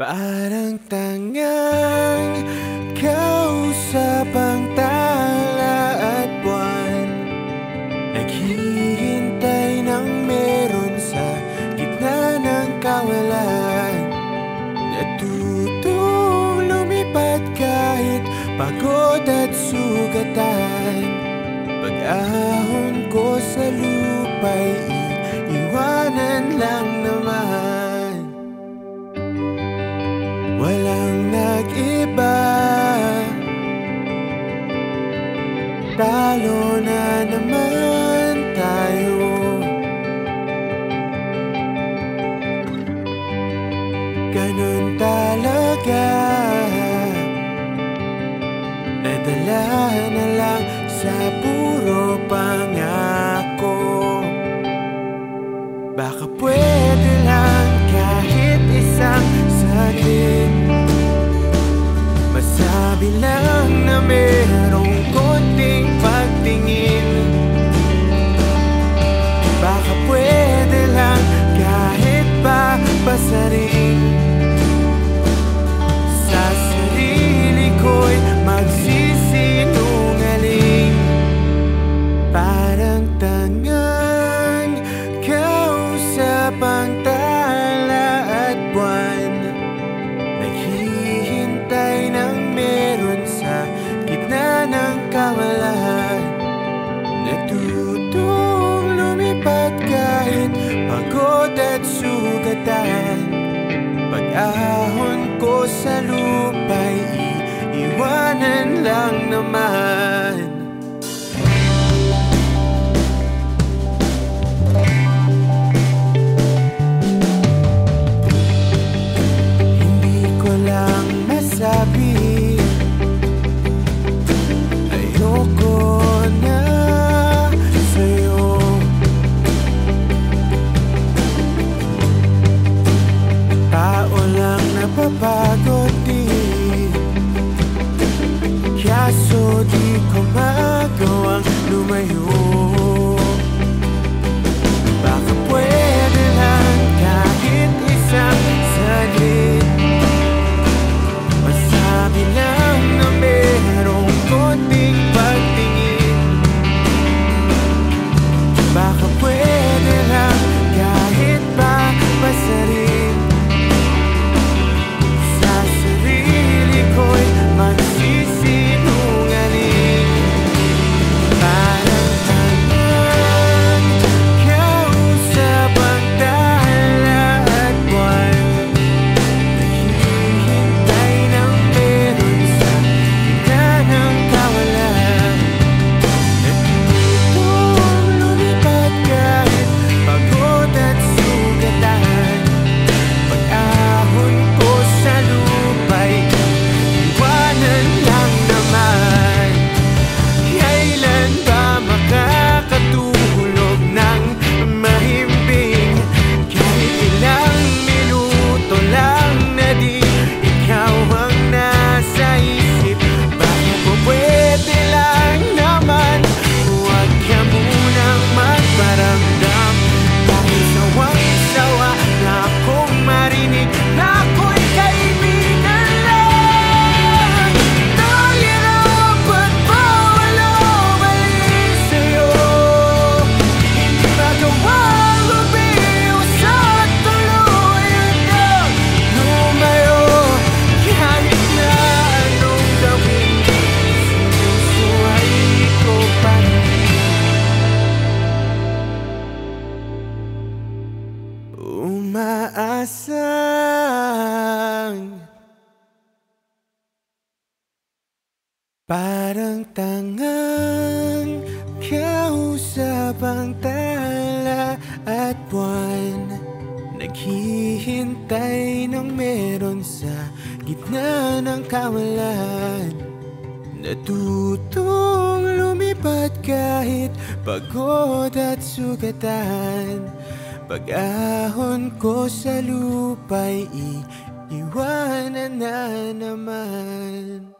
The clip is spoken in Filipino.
Parang tangang kausap ang tala at buwan. Naghihintay ng meron sa gitna ng kawalan. Natutong lumipad kahit pagod at sugatan. Pag-ahon ko sa lupa'y iiwanan lang Talo na naman tayo. Ganun talaga. Nadala na lang sa puro pangako. Baka pwede lang kahit isang saglit. Masabi lang na merong iiwanan lang naman you. Umaasang Parang tangang kausap ang tala at buwan. Naghihintay ng meron sa gitna ng kawalan. Natutong lumipad kahit pagod at sugatan Pag-ahon ko sa lupa'y iiwanan na naman